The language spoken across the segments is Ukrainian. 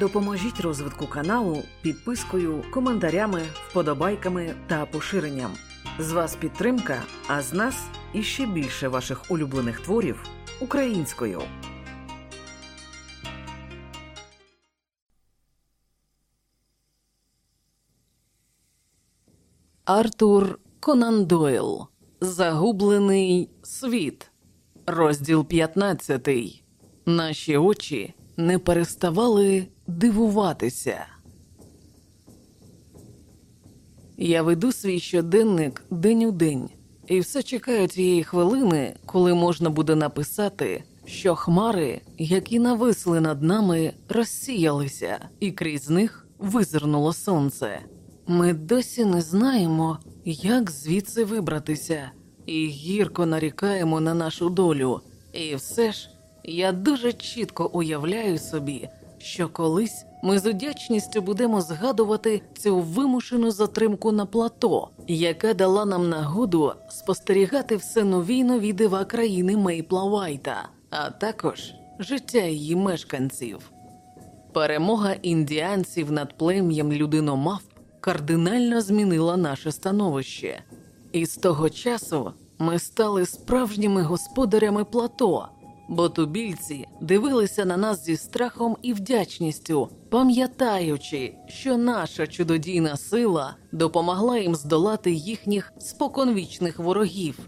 Допоможіть розвитку каналу підпискою, коментарями, вподобайками та поширенням. З вас підтримка, а з нас іще більше ваших улюблених творів українською. Артур Конан Дойл Загублений світ. Розділ 15. Наші очі не переставали дивуватися. Я веду свій щоденник день у день, і все чекаю тієї хвилини, коли можна буде написати, що хмари, які нависли над нами, розсіялися, і крізь них визирнуло сонце. Ми досі не знаємо, як звідси вибратися, і гірко нарікаємо на нашу долю. І все ж я дуже чітко уявляю собі, що колись ми з удячністю будемо згадувати цю вимушену затримку на плато, яка дала нам нагоду спостерігати все нові нові дива країни Мейпла Вайта, а також життя її мешканців. Перемога індіанців над плем'ям людиномавп кардинально змінила наше становище, і з того часу ми стали справжніми господарями плато бо тубільці дивилися на нас зі страхом і вдячністю, пам'ятаючи, що наша чудодійна сила допомогла їм здолати їхніх споконвічних ворогів.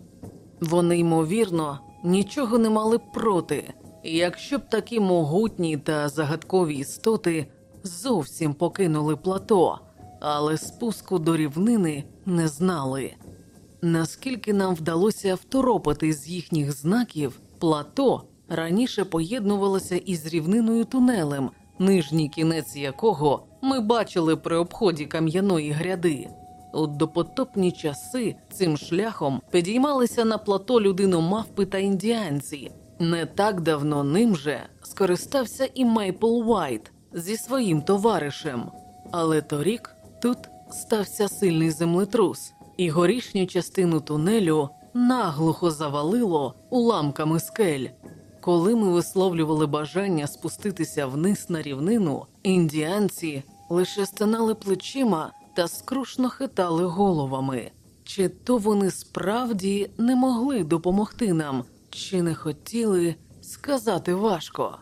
Вони, ймовірно, нічого не мали проти, якщо б такі могутні та загадкові істоти зовсім покинули плато, але спуску до рівнини не знали. Наскільки нам вдалося второпати з їхніх знаків, Плато раніше поєднувалося із рівниною тунелем, нижній кінець якого ми бачили при обході кам'яної гряди. У допотопні часи цим шляхом підіймалися на плато людину мавпи та індіанці. Не так давно ним же скористався і Мейпл Уайт зі своїм товаришем. Але торік тут стався сильний землетрус, і горішню частину тунелю наглухо завалило уламками скель. Коли ми висловлювали бажання спуститися вниз на рівнину, індіанці лише стинали плечима та скрушно хитали головами. Чи то вони справді не могли допомогти нам, чи не хотіли сказати важко.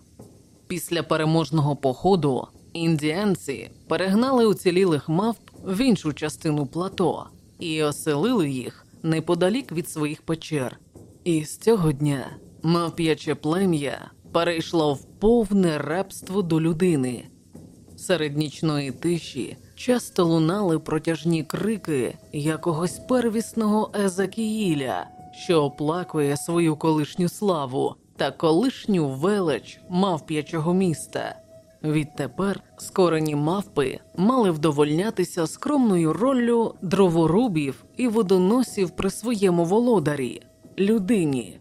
Після переможного походу індіанці перегнали уцілілих мавп в іншу частину плато і оселили їх неподалік від своїх печер, і з цього дня мавп'яче плем'я перейшло в повне рабство до людини. Серед нічної тиші часто лунали протяжні крики якогось первісного Езакіїля, що оплакує свою колишню славу та колишню велич мавп'ячого міста. Відтепер скорені мавпи мали вдовольнятися скромною роллю дроворубів і водоносів при своєму володарі людині.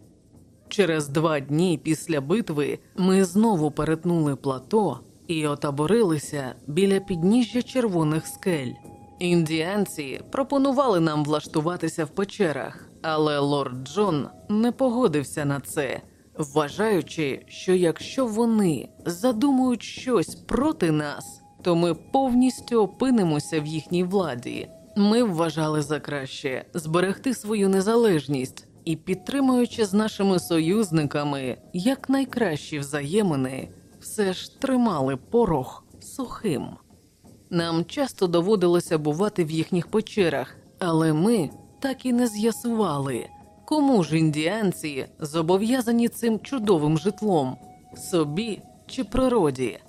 Через два дні після битви ми знову перетнули плато і отаборилися біля підніжжя червоних скель. Індіанці пропонували нам влаштуватися в печерах, але лорд Джон не погодився на це вважаючи, що якщо вони задумують щось проти нас, то ми повністю опинимося в їхній владі. Ми вважали за краще зберегти свою незалежність і, підтримуючи з нашими союзниками якнайкращі взаємини, все ж тримали порох сухим. Нам часто доводилося бувати в їхніх печерах, але ми так і не з'ясували, Кому ж індіанці зобов'язані цим чудовим житлом собі чи природі?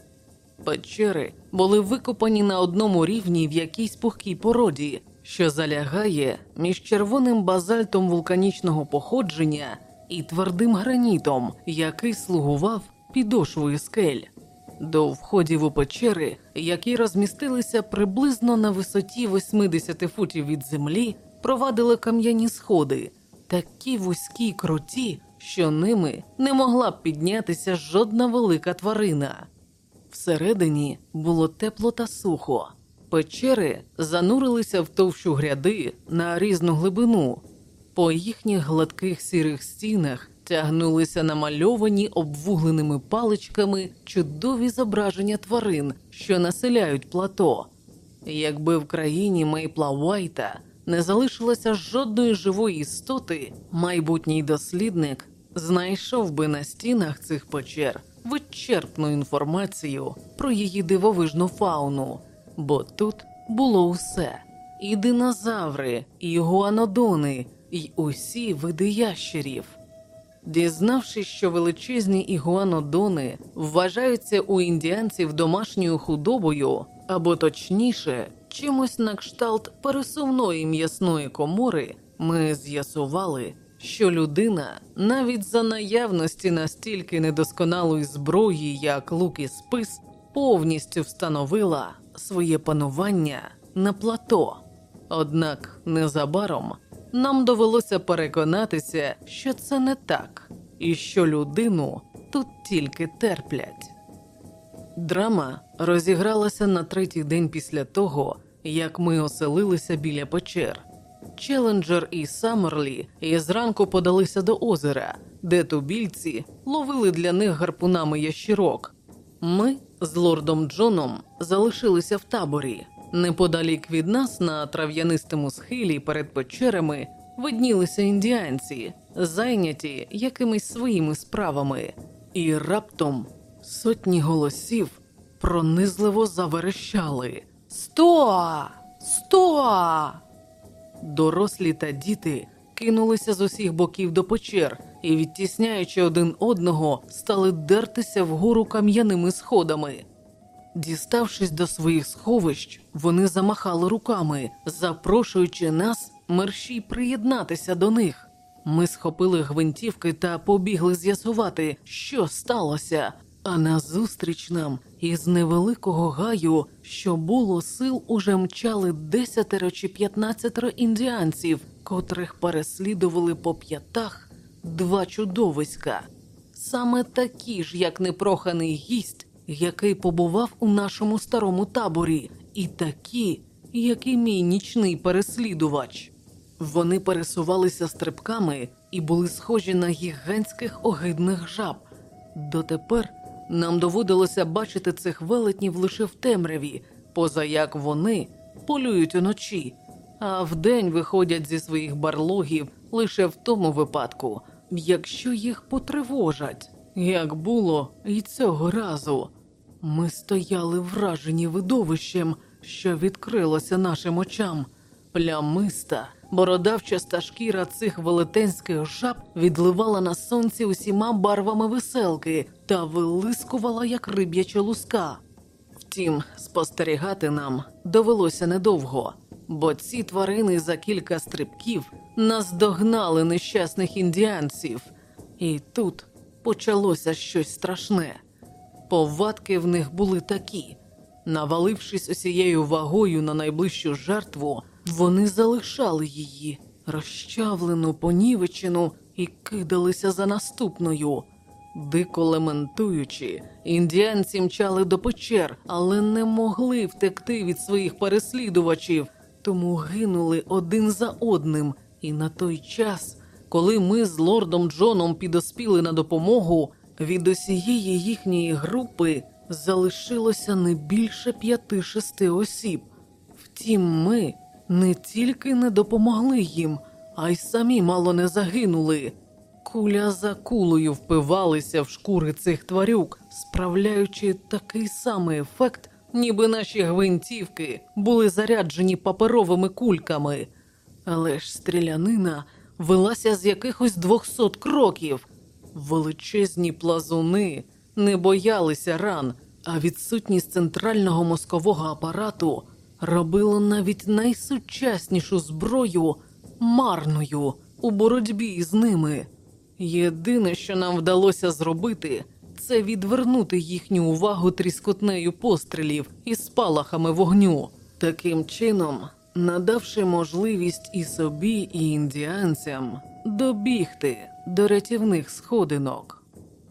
Печери були викопані на одному рівні в якійсь пухкій породі, що залягає між червоним базальтом вулканічного походження і твердим гранітом, який слугував підошвою скель. До входів у печери, які розмістилися приблизно на висоті 80 футів від землі, провадили кам'яні сходи такі вузькі й круті, що ними не могла б піднятися жодна велика тварина. Всередині було тепло та сухо, печери занурилися в товщу гряди на різну глибину. По їхніх гладких сірих стінах тягнулися намальовані обвугленими паличками чудові зображення тварин, що населяють плато. Якби в країні Мейпла Уайта не залишилося жодної живої істоти, майбутній дослідник знайшов би на стінах цих печер вичерпну інформацію про її дивовижну фауну, бо тут було усе: і динозаври, і гуанодони, і усі види ящерів. Дізнавшись, що величезні ігуанодони вважаються у індіанців домашньою худобою, або точніше, чимось на кшталт пересувної м'ясної комори, ми з'ясували, що людина навіть за наявності настільки недосконалої зброї, як лук і спис, повністю встановила своє панування на плато. Однак незабаром нам довелося переконатися, що це не так, і що людину тут тільки терплять. Драма розігралася на третій день після того, як ми оселилися біля печер. Челенджер і Саммерлі і зранку подалися до озера, де тубільці ловили для них гарпунами ящірок. Ми з лордом Джоном залишилися в таборі. Неподалік від нас на трав'янистому схилі перед печерами виднілися індіанці, зайняті якимись своїми справами, і раптом сотні голосів пронизливо заверещали: Сто! Сто! Дорослі та діти кинулися з усіх боків до печер і, відтісняючи один одного, стали дертися вгору кам'яними сходами. Діставшись до своїх сховищ, вони замахали руками, запрошуючи нас мерщій приєднатися до них. Ми схопили гвинтівки та побігли з'ясувати, що сталося. А назустріч нам із невеликого гаю, що було сил, уже мчали десятеро чи п'ятнадцятеро індіанців, котрих переслідували по п'ятах два чудовиська, саме такі ж, як непроханий гість, який побував у нашому старому таборі, і такі, як і мій нічний переслідувач. Вони пересувалися стрибками і були схожі на гігантських огидних жаб. Дотепер нам доводилося бачити цих велетнів лише в темряві, поза як вони полюють уночі, а вдень виходять зі своїх барлогів лише в тому випадку, якщо їх потривожать, як було і цього разу. Ми стояли вражені видовищем, що відкрилося нашим очам. Плямиста, бородавчаста шкіра цих велетенських жаб відливала на сонці усіма барвами веселки та вилискувала, як риб'яча луска. Втім, спостерігати нам довелося недовго, бо ці тварини за кілька стрибків наздогнали нещасних індіанців, і тут почалося щось страшне. Повадки в них були такі. Навалившись усією вагою на найближчу жертву, вони залишали її, розчавлену, понівечену, і кидалися за наступною. Дико лементуючи, індіанці мчали до печер, але не могли втекти від своїх переслідувачів, тому гинули один за одним. І на той час, коли ми з лордом Джоном підоспіли на допомогу, від усієї їхньої групи залишилося не більше п'яти-шести осіб. Втім, ми не тільки не допомогли їм, а й самі мало не загинули. Куля за кулею впивалися в шкури цих тварюк, справляючи такий самий ефект, ніби наші гвинтівки були заряджені паперовими кульками. Але ж стрілянина велася з якихось двохсот кроків. Величезні плазуни не боялися ран, а відсутність центрального мозкового апарату робила навіть найсучаснішу зброю марною у боротьбі з ними. Єдине, що нам вдалося зробити, це відвернути їхню увагу тріскотнею пострілів і спалахами вогню, таким чином надавши можливість і собі, і індіанцям добігти до рятівних сходинок.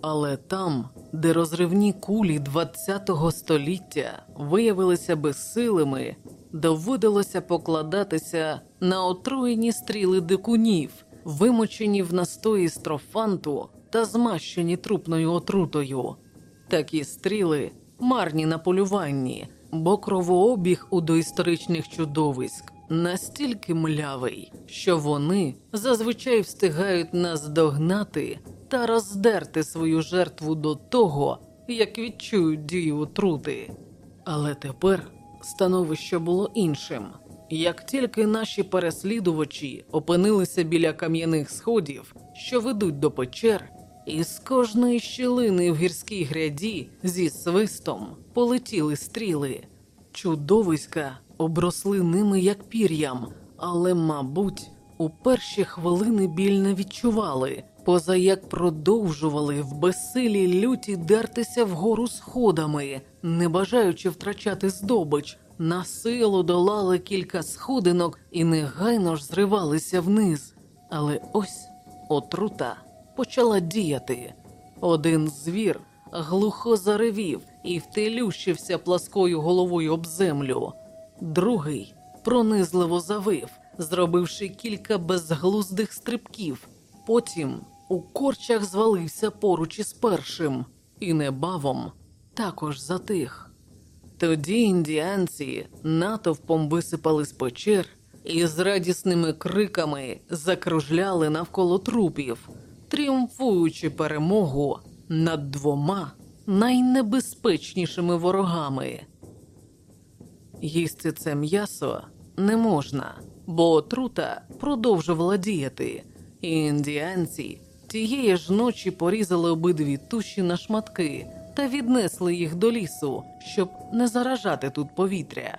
Але там, де розривні кулі ХХ століття виявилися безсилими, доводилося покладатися на отруєні стріли дикунів, вимочені в настої строфанту та змащені трупною отрутою. Такі стріли марні на полюванні, бо кровообіг у доісторичних чудовиськ настільки млявий, що вони зазвичай встигають наздогнати та роздерти свою жертву до того, як відчують дію отрути. Але тепер становище було іншим. Як тільки наші переслідувачі опинилися біля кам'яних сходів, що ведуть до печер, із кожної щілини в гірській гряді зі свистом полетіли стріли. Чудовиська обросли ними як пір'ям, але, мабуть, у перші хвилини біль не відчували, поза як продовжували в безсилій люті дертися вгору сходами, не бажаючи втрачати здобич, на силу долали кілька сходинок і негайно ж зривалися вниз. Але ось отрута почала діяти. Один звір глухо заревів і втелющився пласкою головою об землю. Другий пронизливо завив, зробивши кілька безглуздих стрибків. Потім у корчах звалився поруч із першим, і небавом також затих. Тоді індіанці натовпом висипали з печер і з радісними криками закружляли навколо трупів, тріумфуючи перемогу над двома найнебезпечнішими ворогами. Їсти це м'ясо не можна, бо отрута продовжувала діяти, і індіанці тієї ж ночі порізали обидві туші на шматки та віднесли їх до лісу, щоб не заражати тут повітря.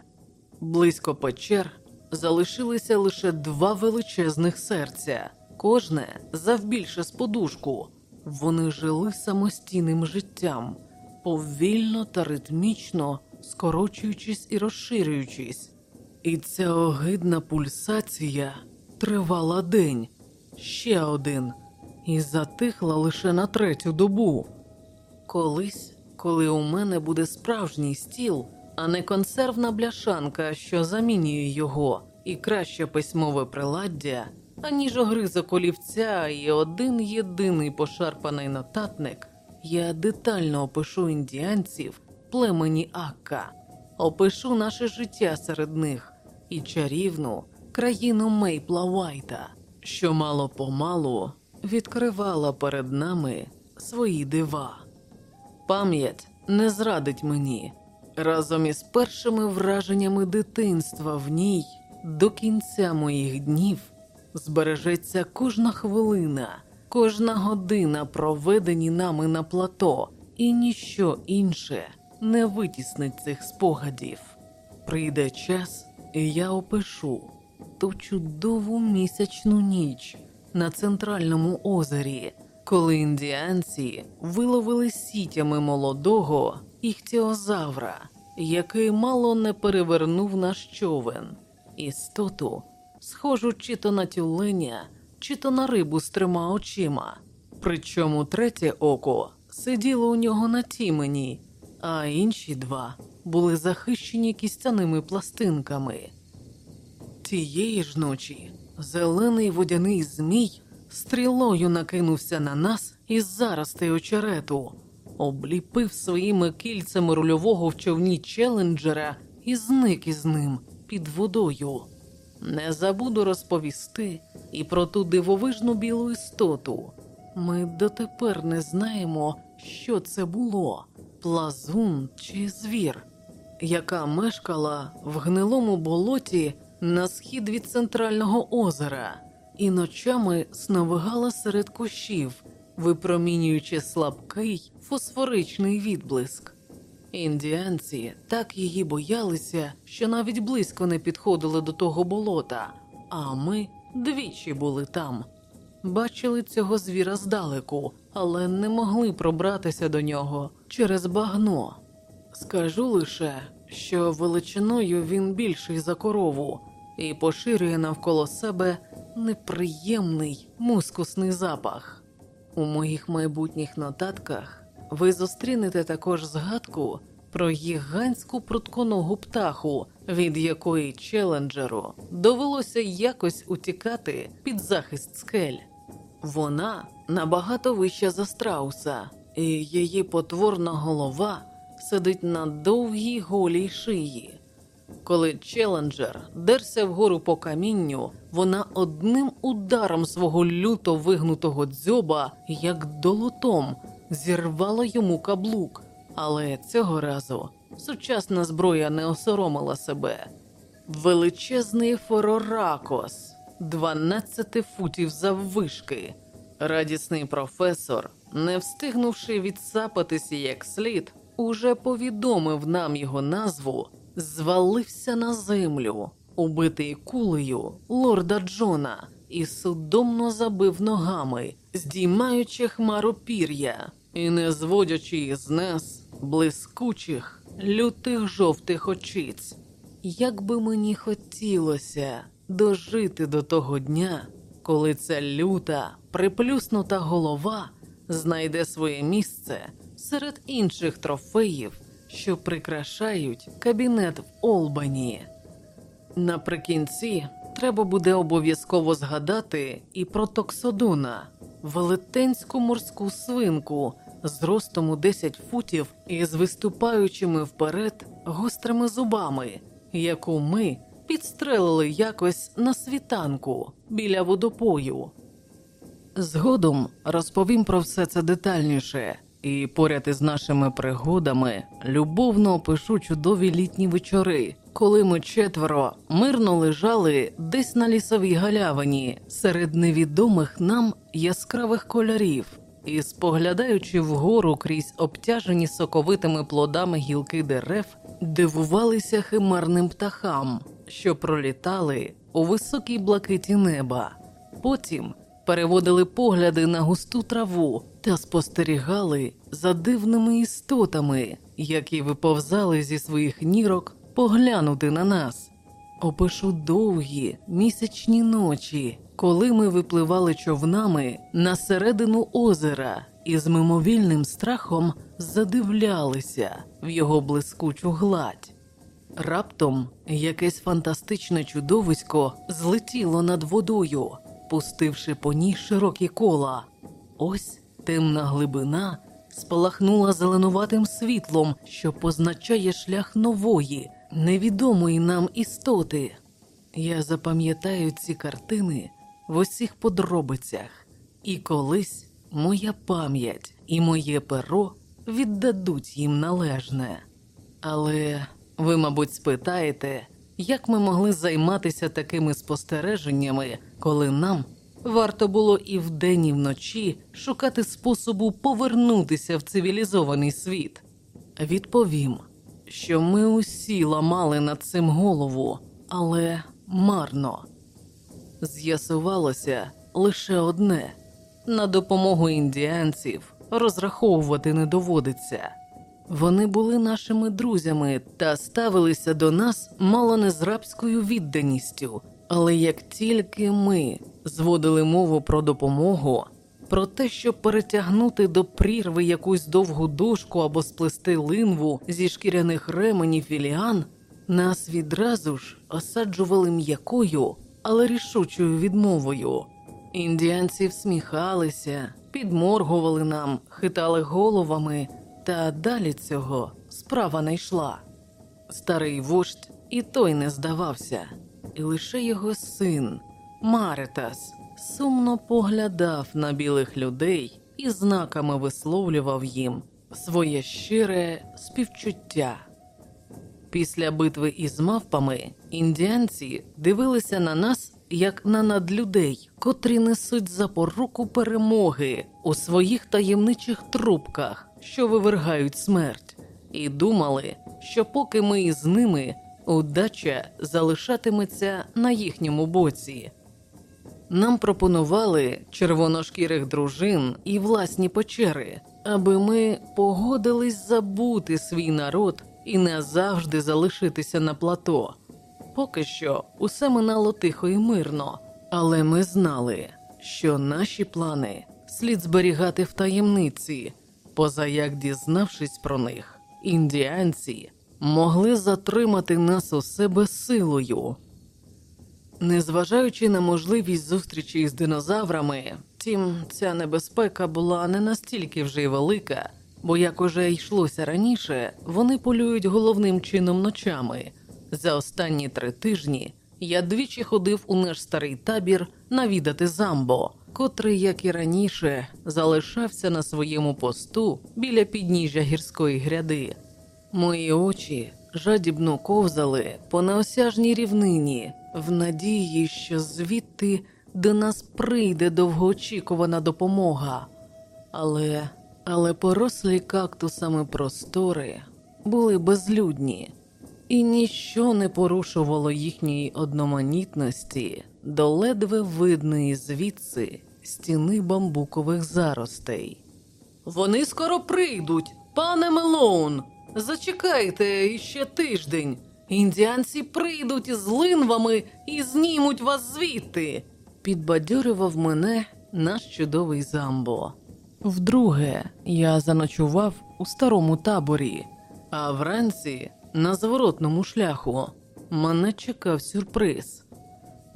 Близько печер залишилися лише два величезних серця, кожне завбільше з подушку. Вони жили самостійним життям, повільно та ритмічно скорочуючись і розширюючись. І ця огидна пульсація тривала день, ще один, і затихла лише на третю добу. Колись, коли у мене буде справжній стіл, а не консервна бляшанка, що замінює його, і краще письмове приладдя, аніж огризок олівця і один єдиний пошарпаний нотатник, я детально опишу індіанців племені Акка, опишу наше життя серед них і чарівну країну Мейпла Вайта, що мало помалу відкривала перед нами свої дива. Пам'ять не зрадить мені разом із першими враженнями дитинства в ній до кінця моїх днів збережеться кожна хвилина, кожна година, проведені нами на плато, і ніщо інше не витіснить цих спогадів. Прийде час, і я опишу ту чудову місячну ніч на центральному озері, коли індіанці виловили сітями молодого іхтіозавра, який мало не перевернув наш човен, істоту, схожу чи то на тюленя, чи то на рибу з трьома очима. Причому третє око сиділо у нього на тімені, а інші два були захищені кістяними пластинками. Тієї ж ночі зелений водяний змій стрілою накинувся на нас із заростей очерету, обліпив своїми кільцями рульового в човні челенджера і зник із ним під водою. Не забуду розповісти і про ту дивовижну білу істоту. Ми дотепер не знаємо, що це було плазун чи звір, яка мешкала в гнилому болоті на схід від центрального озера і ночами сновигала серед кущів, випромінюючи слабкий фосфоричний відблиск. Індіанці так її боялися, що навіть близько не підходили до того болота, а ми двічі були там. Бачили цього звіра здалеку, але не могли пробратися до нього через багно. Скажу лише, що величиною він більший за корову і поширює навколо себе неприємний мускусний запах. У моїх майбутніх нотатках ви зустрінете також згадку про гігантську прутконогу птаху, від якої челенджеру довелося якось утікати під захист скель. Вона набагато вища за страуса, і її потворна голова сидить на довгій голій шиї. Коли челенджер дерся вгору по камінню, вона одним ударом свого люто вигнутого дзьоба, як долотом, зірвала йому каблук. Але цього разу сучасна зброя не осоромила себе. Величезний фороракос, 12 футів заввишки. Радісний професор, не встигнувши відсапатися як слід, уже повідомив нам його назву, звалився на землю, убитий кулею лорда Джона, і судомно забив ногами, здіймаючи хмару пір'я і не зводячи із нас блискучих, лютих жовтих очиць. Як би мені хотілося дожити до того дня, коли ця люта, приплюснута голова знайде своє місце серед інших трофеїв, що прикрашають кабінет в Олбані. Наприкінці треба буде обов'язково згадати і про Токсодуна, велетенську морську свинку з ростом у 10 футів і з виступаючими вперед гострими зубами, яку ми підстрелили якось на світанку біля водопою. Згодом розповім про все це детальніше, і поряд із нашими пригодами любовно опишу чудові літні вечори, коли ми четверо мирно лежали десь на лісовій галявині серед невідомих нам яскравих кольорів і, споглядаючи вгору крізь обтяжені соковитими плодами гілки дерев, дивувалися химарним птахам, що пролітали у високій блакиті неба. Потім переводили погляди на густу траву та спостерігали за дивними істотами, які виповзали зі своїх нірок поглянути на нас. Опишу довгі місячні ночі, коли ми випливали човнами на середину озера і з мимовільним страхом задивлялися в його блискучу гладь. Раптом якесь фантастичне чудовисько злетіло над водою, пустивши по ній широкі кола. Ось темна глибина спалахнула зеленуватим світлом, що позначає шлях нової, невідомої нам істоти. Я запам'ятаю ці картини в усіх подробицях, і колись моя пам'ять і моє перо віддадуть їм належне. Але ви, мабуть, спитаєте, як ми могли займатися такими спостереженнями, коли нам варто було і вдень, і вночі шукати способу повернутися в цивілізований світ? Відповім, що ми усі ламали над цим голову, але марно. З'ясувалося лише одне: на допомогу індіанців розраховувати не доводиться. Вони були нашими друзями та ставилися до нас мало не з рабською відданістю. Але як тільки ми зводили мову про допомогу, про те, щоб перетягнути до прірви якусь довгу дошку або сплести линву зі шкіряних ременів філіан, нас відразу ж осаджували м'якою, але рішучою відмовою. Індіанці всміхалися, підморгували нам, хитали головами, та далі цього справа не йшла. Старий вождь і той не здавався, і лише його син Маретас сумно поглядав на білих людей і знаками висловлював їм своє щире співчуття. Після битви із мавпами індіанці дивилися на нас як на надлюдей, котрі несуть запоруку перемоги у своїх таємничих трубках, що вивергають смерть, і думали, що поки ми із ними удача залишатиметься на їхньому боці. Нам пропонували червоношкірих дружин і власні печери, аби ми погодились забути свій народ і назавжди залишитися на плато. Поки що усе минало тихо і мирно, але ми знали, що наші плани слід зберігати в таємниці, поза як дізнавшись про них, індіанці могли затримати нас у себе силою. Незважаючи на можливість зустрічі з динозаврами, втім, ця небезпека була не настільки вже й велика, бо, як уже йшлося раніше, вони полюють головним чином ночами. За останні три тижні я двічі ходив у наш старий табір навідати замбо, котрий, як і раніше, залишався на своєму посту біля підніжжя гірської гряди. Мої очі жадібно ковзали по неосяжній рівнині, в надії, що звідти до нас прийде довгоочікувана допомога. Але, але порослі кактусами простори були безлюдні, і ніщо не порушувало їхньої одноманітності до ледве видної звідси стіни бамбукових заростей. Вони скоро прийдуть, пане Мелоун. Зачекайте іще тиждень. Індіанці прийдуть із линвами і знімуть вас звідти. Підбадьорював мене наш чудовий замбо. Вдруге я заночував у старому таборі, а вранці на зворотному шляху мене чекав сюрприз.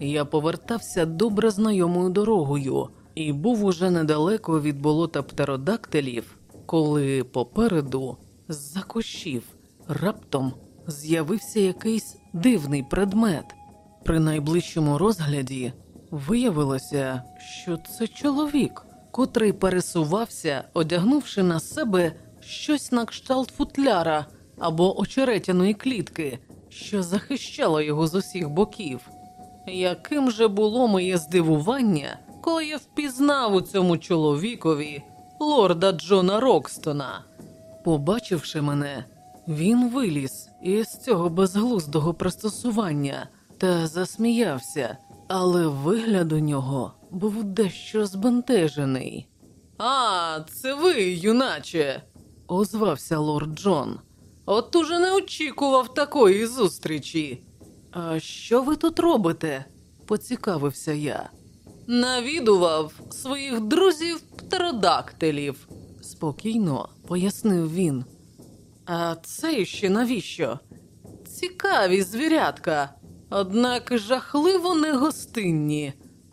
Я повертався добре знайомою дорогою і був уже недалеко від болота птеродактилів, коли попереду з-за кущів раптом з'явився якийсь дивний предмет. При найближчому розгляді виявилося, що це чоловік, котрий пересувався, одягнувши на себе щось на кшталт футляра або очеретяної клітки, що захищало його з усіх боків. Яким же було моє здивування, коли я впізнав у цьому чоловікові лорда Джона Рокстона. Побачивши мене, він виліз із цього безглуздого пристосування та засміявся, але вигляд у нього був дещо збентежений. А, це ви, юначе, озвався лорд Джон. От уже не очікував такої зустрічі. А що ви тут робите? поцікавився я. Навідував своїх друзів птеродактилів, спокійно пояснив він. А це ще навіщо? Цікаві звірятка, однак жахливо негостинні.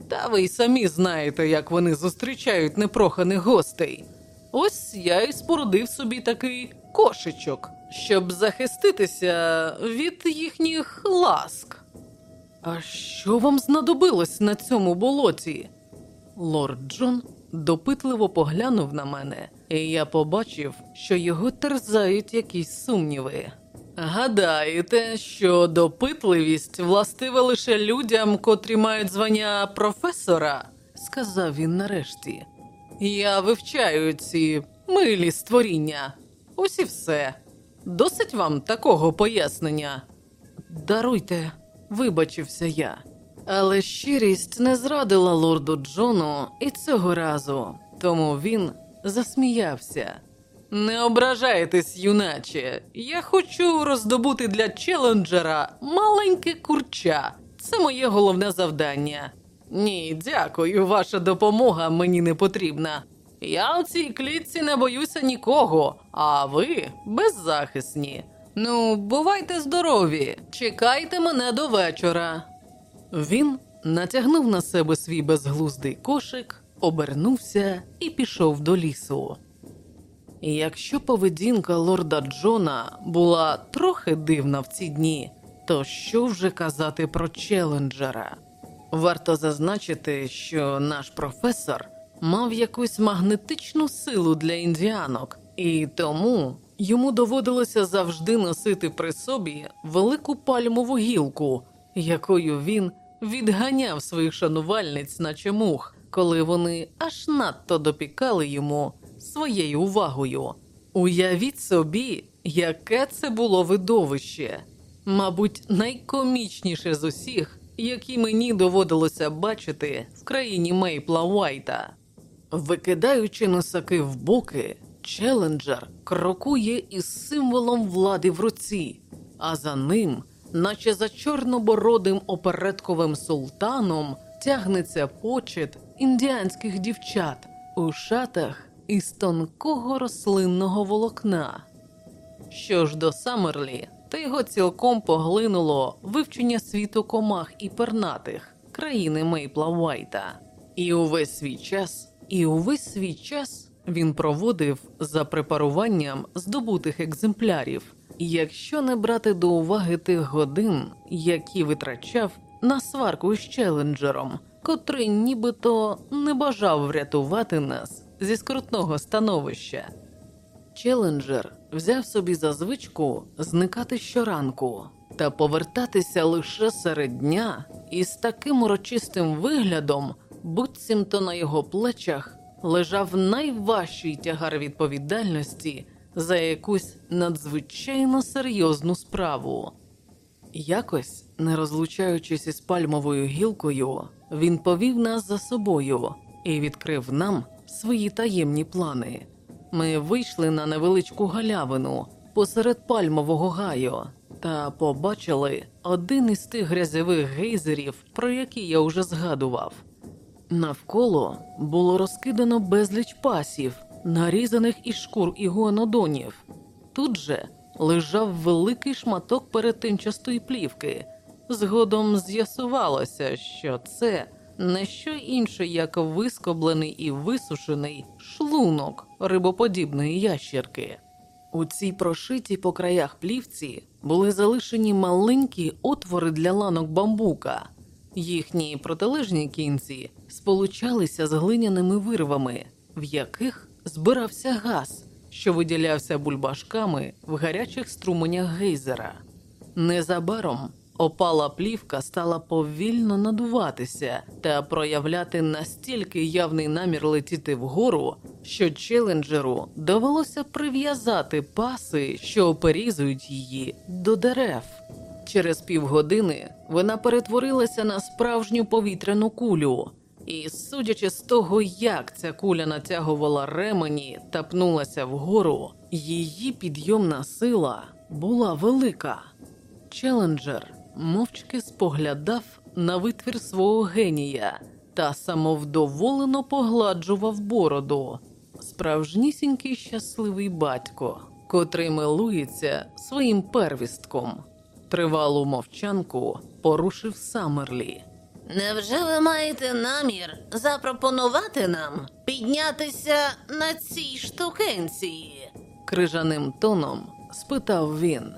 Та ви й самі знаєте, як вони зустрічають непроханих гостей. Ось я і спорудив собі такий кошечок, щоб захиститися від їхніх ласк. А що вам знадобилось на цьому болоті? Лорд Джон допитливо поглянув на мене, і я побачив, що його терзають якісь сумніви. Гадаєте, що допитливість властива лише людям, котрі мають звання професора? сказав він нарешті. Я вивчаю ці милі створіння. Ось і все. Досить вам такого пояснення. Даруйте, вибачився я. Але щирість не зрадила лорду Джону і цього разу, тому він засміявся. Не ображайтесь, юначе. Я хочу роздобути для челенджера маленьке курча. Це моє головне завдання. Ні, дякую, ваша допомога мені не потрібна. Я у цій клітці не боюся нікого, а ви беззахисні. Ну, бувайте здорові, чекайте мене до вечора. Він натягнув на себе свій безглуздий кошик, обернувся і пішов до лісу. Якщо поведінка лорда Джона була трохи дивна в ці дні, то що вже казати про челенджера? Варто зазначити, що наш професор мав якусь магнетичну силу для індіанок, і тому йому доводилося завжди носити при собі велику пальмову гілку, якою він відганяв своїх шанувальниць, наче мух, коли вони аж надто допікали йому своєю увагою. Уявіть собі, яке це було видовище, мабуть, найкомічніше з усіх, які мені доводилося бачити в країні Мейпла Уайта. Викидаючи носаки в боки, челенджер крокує із символом влади в руці, а за ним, наче за чорнобородим опередковим султаном, тягнеться почет індіанських дівчат у шатах із тонкого рослинного волокна. Що ж до Саммерлі, та його цілком поглинуло вивчення світу комах і пернатих країни Мейпла Вайта. І увесь свій час, і увесь свій час він проводив за препаруванням здобутих екземплярів, якщо не брати до уваги тих годин, які витрачав на сварку з челенджером, котрий нібито не бажав врятувати нас зі скрутного становища. Челенджер взяв собі за звичку зникати щоранку та повертатися лише серед дня із таким урочистим виглядом, буцімто на його плечах лежав найважчий тягар відповідальності за якусь надзвичайно серйозну справу. Якось, не розлучаючись із пальмовою гілкою, він повів нас за собою і відкрив нам свої таємні плани. Ми вийшли на невеличку галявину посеред пальмового гаю та побачили один із тих грязьових гейзерів, про які я вже згадував. Навколо було розкидано безліч пасів, нарізаних із шкур ігуанодонів. Тут же лежав великий шматок перетинчастої плівки. Згодом з'ясувалося, що це не що інше, як вискоблений і висушений шлунок рибоподібної ящерки. У цій прошитій по краях плівці були залишені маленькі отвори для ланок бамбука. Їхні протилежні кінці сполучалися з глиняними вирвами, в яких збирався газ, що виділявся бульбашками в гарячих струменях гейзера. Незабаром опала плівка стала повільно надуватися та проявляти настільки явний намір летіти вгору, що челенджеру довелося прив'язати паси, що оперізують її до дерев. Через півгодини вона перетворилася на справжню повітряну кулю, і, судячи з того, як ця куля натягувала ремені та пнулася вгору, її підйомна сила була велика. Челенджер мовчки споглядав на витвір свого генія та самовдоволено погладжував бороду. Справжнісінький щасливий батько, котрий милується своїм первістком. Тривалу мовчанку порушив Самерлі. Невже ви маєте намір запропонувати нам піднятися на цій штукенції? Крижаним тоном спитав він.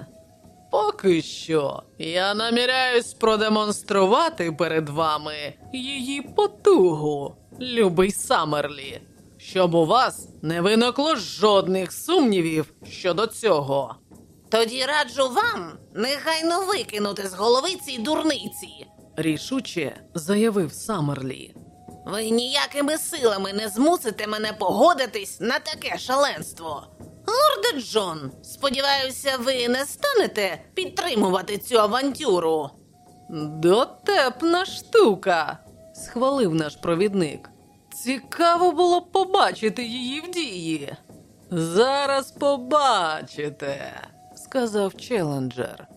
Поки що я наміряюсь продемонструвати перед вами її потугу, любий Самерлі, щоб у вас не виникло жодних сумнівів щодо цього. Тоді раджу вам негайно викинути з голови ці дурниці. Рішуче заявив Самерлі. Ви ніякими силами не змусите мене погодитись на таке шаленство. Лорде Джон, сподіваюся, ви не станете підтримувати цю авантюру. Дотепна штука, схвалив наш провідник. Цікаво було б побачити її в дії. Зараз побачите, сказав челенджер.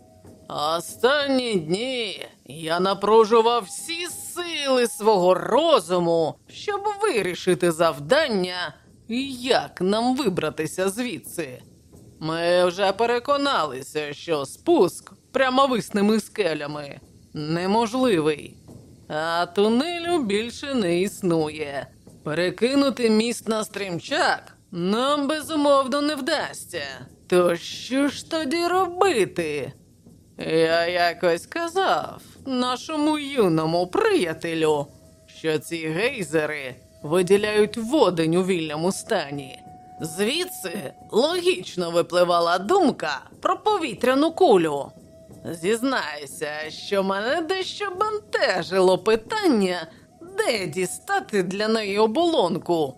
Останні дні я напружував всі сили свого розуму, щоб вирішити завдання, як нам вибратися звідси. Ми вже переконалися, що спуск прямовисними скелями неможливий, а тунелю більше не існує. Перекинути міст на стрімчак нам безумовно не вдасться. То що ж тоді робити? Я якось казав нашому юному приятелю, що ці гейзери виділяють водень у вільному стані. Звідси логічно випливала думка про повітряну кулю. Зізнаюся, що мене дещо бентежило питання, де дістати для неї оболонку.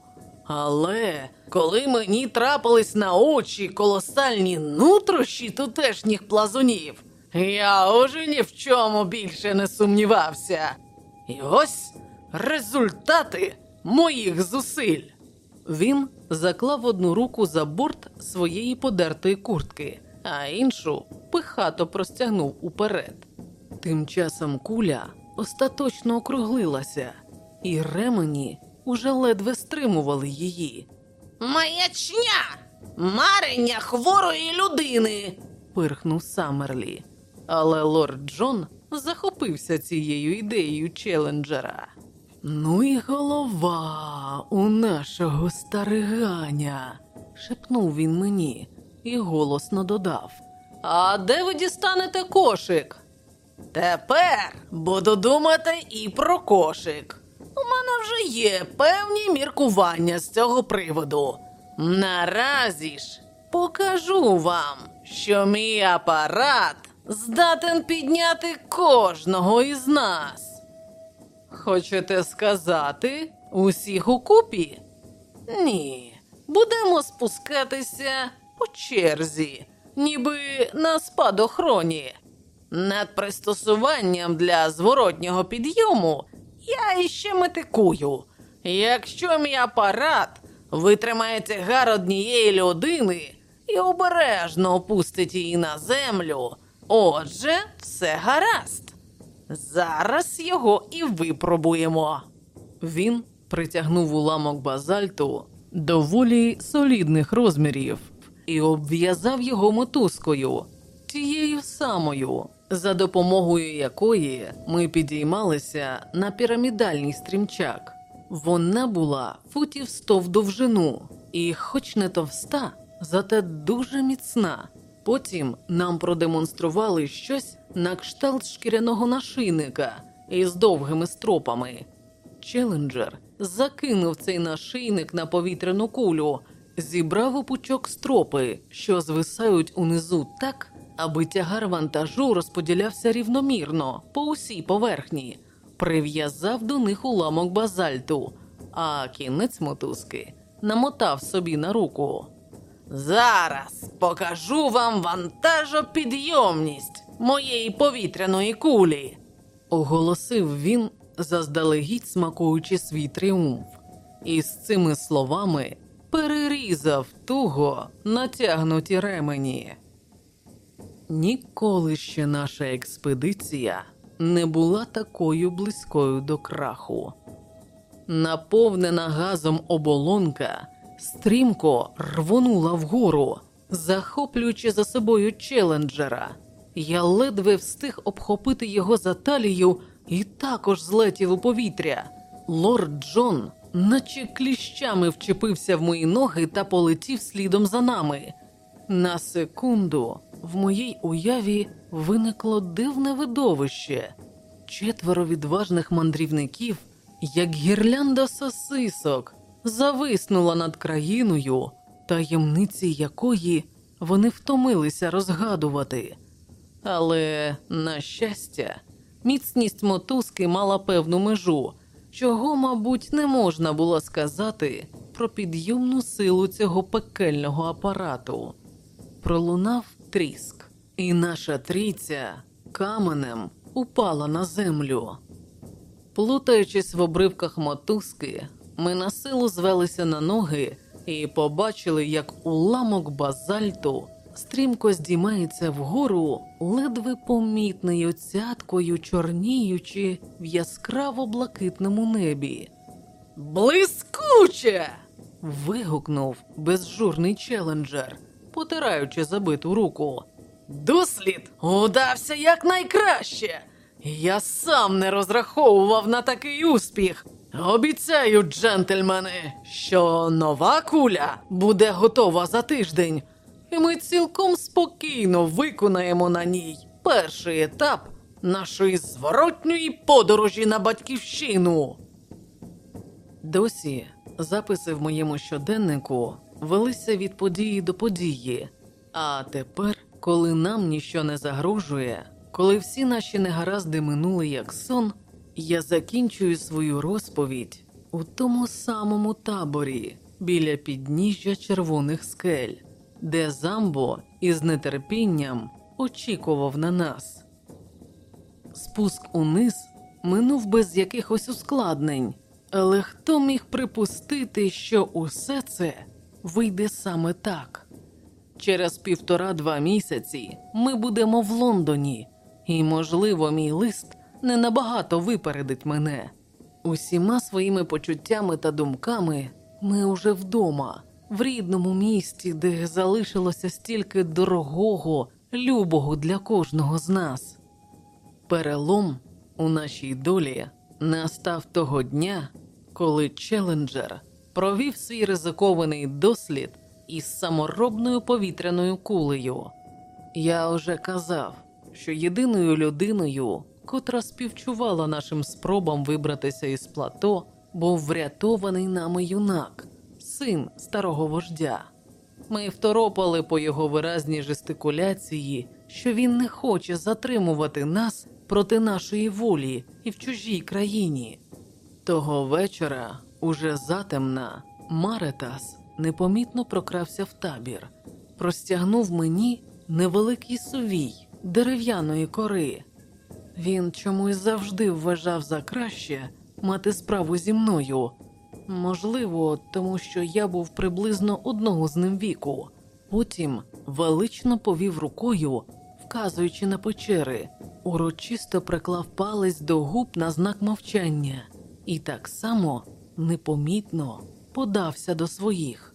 Але коли мені трапились на очі колосальні нутрощі тутешніх плазунів, я уже ні в чому більше не сумнівався. І ось результати моїх зусиль. Він заклав одну руку за борт своєї подертої куртки, а іншу пихато простягнув уперед. Тим часом куля остаточно округлилася, і ремені уже ледве стримували її. Маячня! Марення хворої людини. пирхнув Саммерлі. Але лорд Джон захопився цією ідеєю челенджера. Ну і голова у нашого стариганя, шепнув він мені і голосно додав. А де ви дістанете кошик? Тепер буду думати і про кошик. У мене вже є певні міркування з цього приводу. Наразі ж покажу вам, що мій апарат здатен підняти кожного із нас. Хочете сказати, усіх укупі? Ні, будемо спускатися по черзі, ніби на спадохроні. Над пристосуванням для зворотнього підйому я іще метикую. Якщо мій апарат витримає тягар однієї людини і обережно опустить її на землю, отже, все гаразд. Зараз його і випробуємо. Він притягнув уламок базальту доволі солідних розмірів і обв'язав його мотузкою, тією самою, за допомогою якої ми підіймалися на пірамідальний стрімчак. Вона була футів сто в довжину, і, хоч не товста, зате дуже міцна. Потім нам продемонстрували щось на кшталт шкіряного нашийника із довгими стропами. Челенджер закинув цей нашийник на повітряну кулю, зібрав у пучок стропи, що звисають унизу так, аби тягар вантажу розподілявся рівномірно по усій поверхні, прив'язав до них уламок базальту, а кінець мотузки намотав собі на руку. Зараз покажу вам вантажопідйомність моєї повітряної кулі. оголосив він, заздалегідь смакуючи свій тріумф, і з цими словами перерізав туго натягнуті ремені. Ніколи ще наша експедиція не була такою близькою до краху. Наповнена газом оболонка стрімко рвонула вгору, захоплюючи за собою челенджера. Я ледве встиг обхопити його за талію і також злетів у повітря. Лорд Джон, наче кліщами вчепився в мої ноги та полетів слідом за нами. На секунду в моїй уяві виникло дивне видовище. Четверо відважних мандрівників, як гірлянда сосисок, зависнула над країною, таємниці якої вони втомилися розгадувати. Але, на щастя, міцність мотузки мала певну межу, чого, мабуть, не можна було сказати про підйомну силу цього пекельного апарату. Пролунав тріск, і наша трійця каменем упала на землю. Плутаючись в обривках мотузки, ми на силу звелися на ноги і побачили, як уламок базальту стрімко здіймається вгору, ледве помітною цяткою чорніючи в яскраво блакитному небі. Блискуче! Вигукнув безжурний челенджер, потираючи забиту руку. Дослід удався якнайкраще. Я сам не розраховував на такий успіх. Обіцяю, джентльмени, що нова куля буде готова за тиждень, і ми цілком спокійно виконаємо на ній перший етап нашої зворотньої подорожі на батьківщину. Досі записи в моєму щоденнику велися від події до події. А тепер, коли нам ніщо не загрожує, коли всі наші негаразди минули як сон, я закінчую свою розповідь у тому самому таборі біля підніжжя червоних скель, де Замбо із нетерпінням очікував на нас. Спуск униз минув без якихось ускладнень, але хто міг припустити, що усе це вийде саме так? Через півтора-два місяці ми будемо в Лондоні, і, можливо, мій лист не набагато випередить мене. Усіма своїми почуттями та думками ми уже вдома, в рідному місті, де залишилося стільки дорогого, любого для кожного з нас. Перелом у нашій долі настав того дня, коли Челенджер провів свій ризикований дослід із саморобною повітряною кулею. Я вже казав, що єдиною людиною, котра співчувала нашим спробам вибратися із плато, був врятований нами юнак, син старого вождя. Ми второпали по його виразній жестикуляції, що він не хоче затримувати нас проти нашої волі і в чужій країні. Того вечора, уже затемна, Маретас непомітно прокрався в табір, простягнув мені невеликий сувій дерев'яної кори. Він чомусь завжди вважав за краще мати справу зі мною. Можливо, тому що я був приблизно одного з ним віку. Потім велично повів рукою, вказуючи на печери, урочисто приклав палець до губ на знак мовчання і так само непомітно подався до своїх.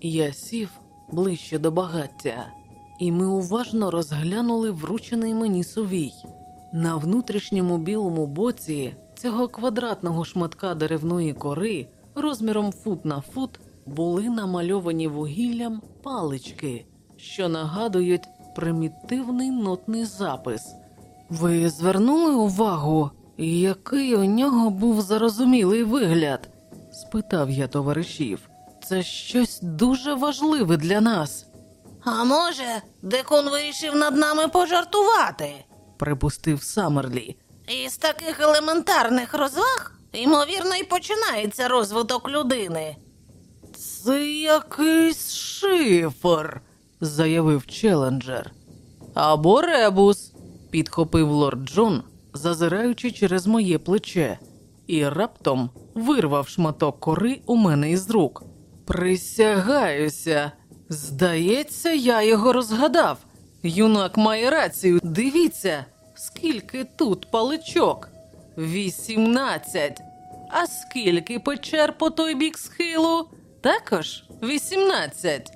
Я сів ближче до багаття, і ми уважно розглянули вручений мені сувій. На внутрішньому білому боці цього квадратного шматка деревної кори розміром фут на фут були намальовані вугіллям палички, що нагадують примітивний нотний запис. Ви звернули увагу, який у нього був зарозумілий вигляд? спитав я товаришів. Це щось дуже важливе для нас, А може, декун вирішив над нами пожартувати? Припустив Самерлі. Із таких елементарних розваг, ймовірно, і починається розвиток людини. Це якийсь шифр, заявив Челенджер. Або ребус, підхопив лорд Джон, зазираючи через моє плече, і раптом вирвав шматок кори у мене із рук. Присягаюся, здається, я його розгадав. Юнак має рацію. Дивіться, скільки тут паличок. Вісімнадцять. А скільки печер по той бік схилу? Також вісімнадцять.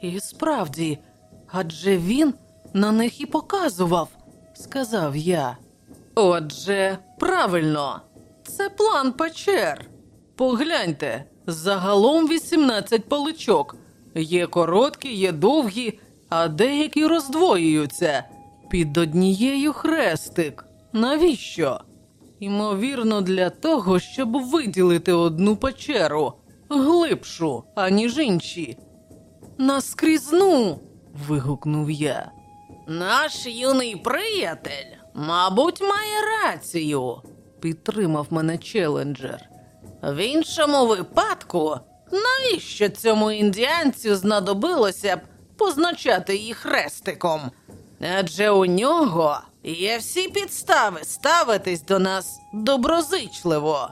І справді, адже він на них і показував, сказав я. Отже, правильно, це план печер. Погляньте, загалом 18 паличок. Є короткі, є довгі, а деякі роздвоюються. Під однією хрестик. Навіщо? Ймовірно, для того, щоб виділити одну печеру глибшу, аніж інші. Наскрізну. вигукнув я. Наш юний приятель, мабуть, має рацію. Підтримав мене челенджер. В іншому випадку, навіщо цьому індіанцю знадобилося б позначати їх хрестиком? Адже у нього є всі підстави ставитись до нас доброзичливо.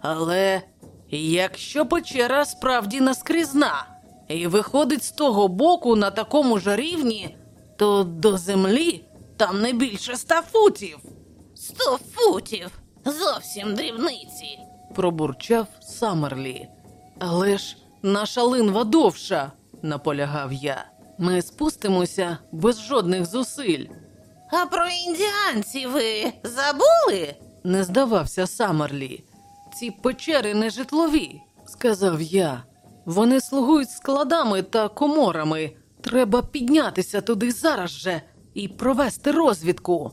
Але якщо печера справді наскрізна і виходить з того боку на такому ж рівні, то до землі там не більше ста футів. Сто футів зовсім дрібниці. пробурчав Самерлі. Але ж наша линва довша, наполягав я. Ми спустимося без жодних зусиль. А про індіанців ви забули? Не здавався Самерлі. Ці печери не житлові, сказав я. Вони слугують складами та коморами. Треба піднятися туди зараз же і провести розвідку.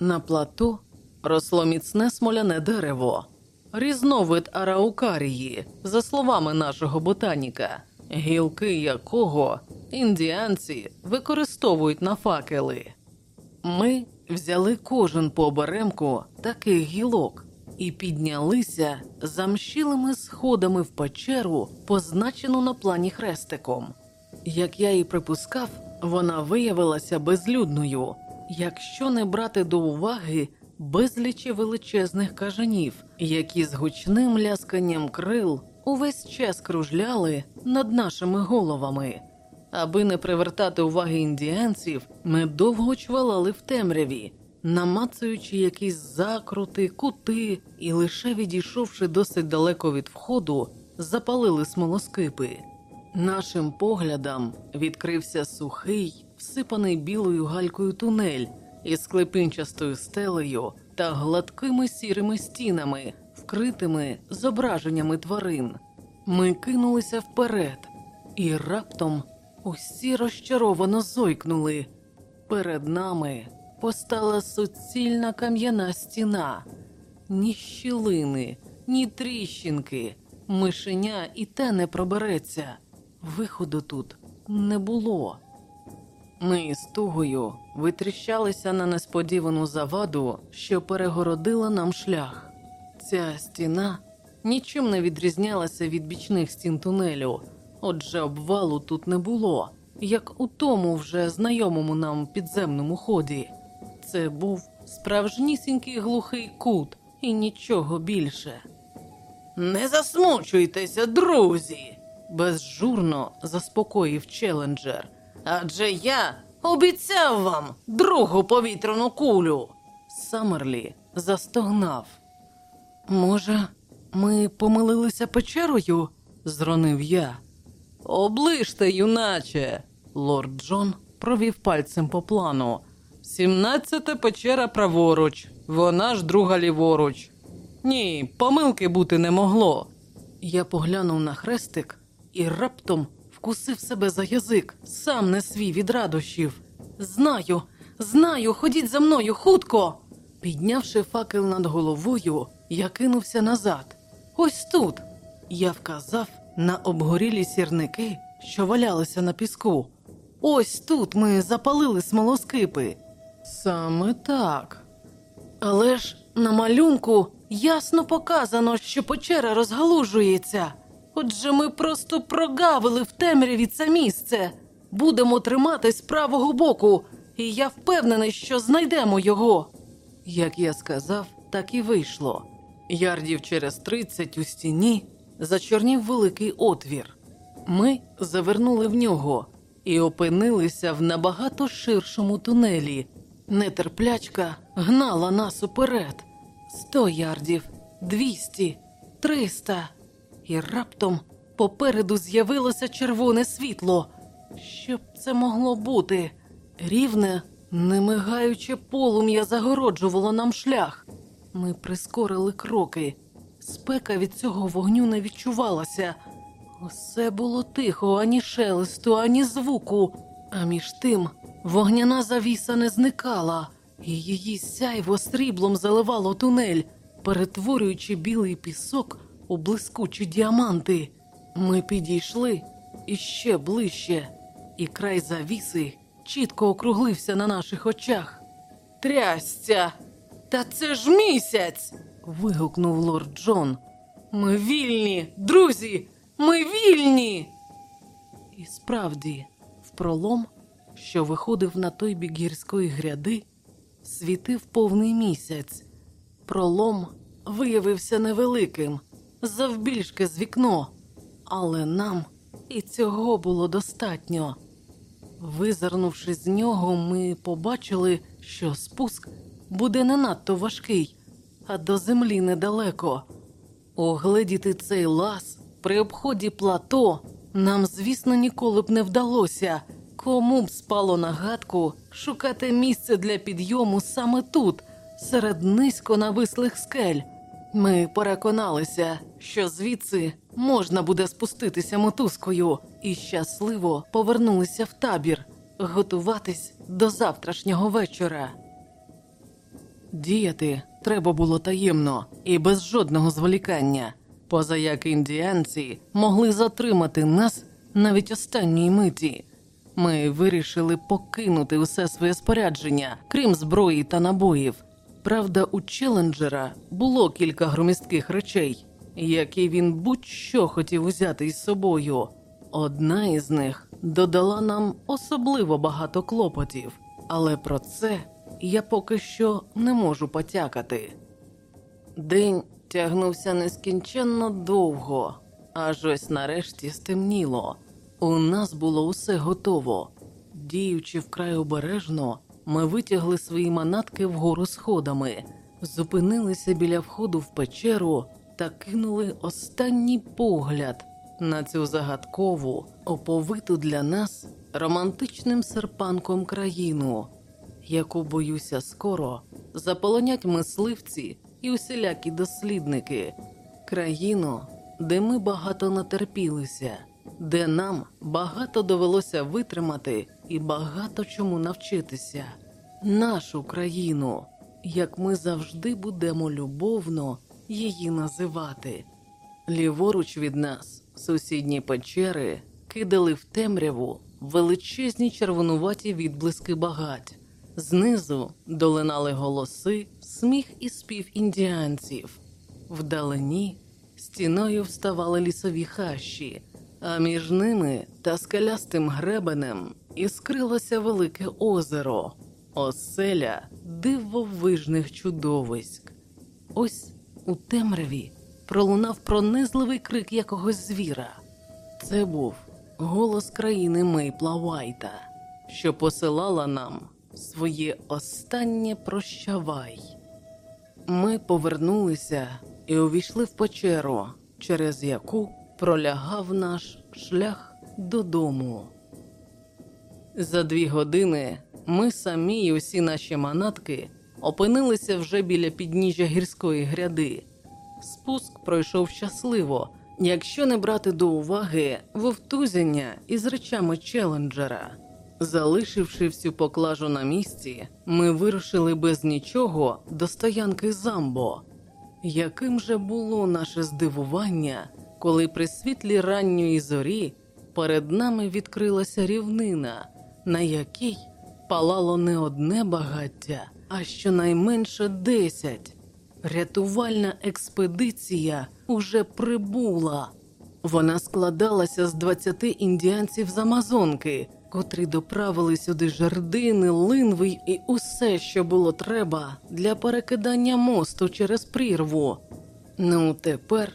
На плато росло міцне смоляне дерево, різновид араукарії, за словами нашого ботаніка, гілки якого індіанці використовують на факели. Ми взяли кожен по оберемку таких гілок і піднялися замщілими сходами в печеру, позначену на плані хрестиком. Як я і припускав, вона виявилася безлюдною, якщо не брати до уваги безлічі величезних кажанів, які з гучним лясканням крил увесь час кружляли над нашими головами. Аби не привертати уваги індіанців, ми довго чвалали в темряві, намацуючи якісь закрути, кути, і лише відійшовши досить далеко від входу, запалили смолоскипи. Нашим поглядам відкрився сухий, всипаний білою галькою тунель із склепінчастою стелею та гладкими сірими стінами, вкритими зображеннями тварин. Ми кинулися вперед, і раптом усі розчаровано зойкнули. Перед нами постала суцільна кам'яна стіна, ні щілини, ні тріщинки, мишеня і те не пробереться. Виходу тут не було. Ми з тугою витріщалися на несподівану заваду, що перегородила нам шлях. Ця стіна нічим не відрізнялася від бічних стін тунелю, отже, обвалу тут не було, як у тому вже знайомому нам підземному ході. Це був справжнісінький глухий кут і нічого більше. Не засмучуйтеся, друзі, безжурно заспокоїв челенджер. Адже я обіцяв вам другу повітряну кулю. Самерлі застогнав. Може, ми помилилися печерою? зронив я. Оближте, юначе. Лорд Джон провів пальцем по плану. Сімнадцята печера праворуч, вона ж друга ліворуч. Ні, помилки бути не могло. Я поглянув на хрестик і раптом вкусив себе за язик, сам не свій від радощів. Знаю, знаю, ходіть за мною хутко. Піднявши факел над головою, я кинувся назад. Ось тут. Я вказав на обгорілі сірники, що валялися на піску. Ось тут ми запалили смолоскипи. Саме так. Але ж на малюнку ясно показано, що печера розгалужується. Отже, ми просто прогавили в темряві це місце. Будемо триматись правого боку, і я впевнений, що знайдемо його. Як я сказав, так і вийшло. Ярдів через тридцять у стіні зачорнів великий отвір. Ми завернули в нього і опинилися в набагато ширшому тунелі. Нетерплячка гнала нас уперед. Сто ярдів, двісті, триста. І раптом попереду з'явилося червоне світло. Що б це могло бути? Рівне, не мигаюче полум'я загороджувало нам шлях. Ми прискорили кроки. Спека від цього вогню не відчувалася. Усе було тихо, ані шелесту, ані звуку. А між тим вогняна завіса не зникала, і її сяйво сріблом заливало тунель, перетворюючи білий пісок у блискучі діаманти. Ми підійшли іще ближче, і край завіси чітко округлився на наших очах. Трясця! Та це ж місяць. вигукнув лорд Джон. Ми вільні, друзі, ми вільні. І справді, в пролом, що виходив на той бік гірської гряди, світив повний місяць. Пролом виявився невеликим, завбільшки з вікно, але нам і цього було достатньо. Визирнувши з нього, ми побачили, що спуск буде не надто важкий, а до землі недалеко. Огледіти цей лаз при обході плато нам, звісно, ніколи б не вдалося. Кому б спало на гадку шукати місце для підйому саме тут, серед низько навислих скель. Ми переконалися, що звідси можна буде спуститися мотузкою, і щасливо повернулися в табір, готуватись до завтрашнього вечора. Діяти треба було таємно і без жодного зволікання, поза як індіанці могли затримати нас навіть останньої миті. Ми вирішили покинути усе своє спорядження, крім зброї та набоїв. Правда, у челенджера було кілька громістких речей, які він будь-що хотів узяти із собою. Одна із них додала нам особливо багато клопотів, але про це я поки що не можу потякати. День тягнувся нескінченно довго, аж ось нарешті стемніло. У нас було усе готово. Діючи вкрай обережно, ми витягли свої манатки вгору сходами, зупинилися біля входу в печеру та кинули останній погляд на цю загадкову, оповиту для нас романтичним серпанком країну, яку боюся скоро заполонять мисливці і усілякі дослідники, країну, де ми багато натерпілися, де нам багато довелося витримати і багато чому навчитися, нашу країну, як ми завжди будемо любовно її називати. Ліворуч від нас сусідні печери кидали в темряву величезні червонуваті відблиски багать. Знизу долинали голоси, сміх і спів індіанців. Вдалині стіною вставали лісові хащі, а між ними та скелястим гребенем іскрилося велике озеро, оселя дивовижних чудовиськ. Ось у темряві пролунав пронизливий крик якогось звіра. Це був голос країни Мейпла Вайта, що посилала нам своє останнє прощавай. Ми повернулися і увійшли в печеру, через яку пролягав наш шлях додому. За дві години ми самі й усі наші манатки опинилися вже біля підніжжя гірської гряди. Спуск пройшов щасливо, якщо не брати до уваги вовтузяння із речами челенджера. Залишивши всю поклажу на місці, ми вирушили без нічого до стоянки Замбо. Яким же було наше здивування, коли при світлі ранньої зорі перед нами відкрилася рівнина, на якій палало не одне багаття, а щонайменше десять. Рятувальна експедиція уже прибула. Вона складалася з 20 індіанців з Амазонки, котрі доправили сюди жердини, линви і усе, що було треба для перекидання мосту через прірву. Ну, тепер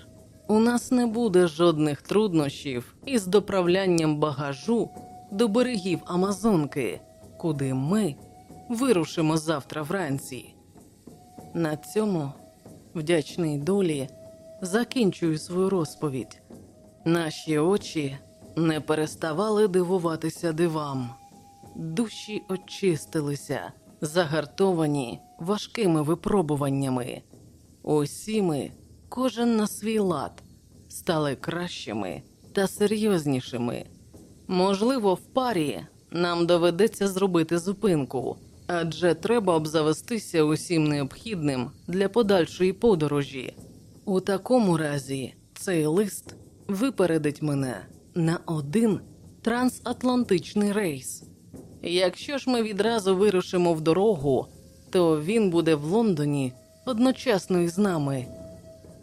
у нас не буде жодних труднощів із доправлянням багажу до берегів Амазонки, куди ми вирушимо завтра вранці. На цьому вдячний долі закінчую свою розповідь. Наші очі не переставали дивуватися дивам, душі очистилися, загартовані важкими випробуваннями. Усі ми, кожен на свій лад, стали кращими та серйознішими. Можливо, в парі нам доведеться зробити зупинку, адже треба обзавестися усім необхідним для подальшої подорожі. У такому разі цей лист випередить мене на один трансатлантичний рейс. Якщо ж ми відразу вирушимо в дорогу, то він буде в Лондоні одночасно із нами.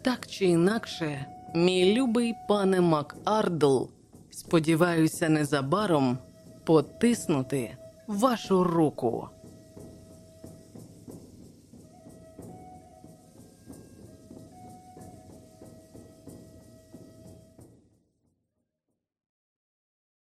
Так чи інакше, мій любий пане Макардл, сподіваюся, незабаром потиснути вашу руку.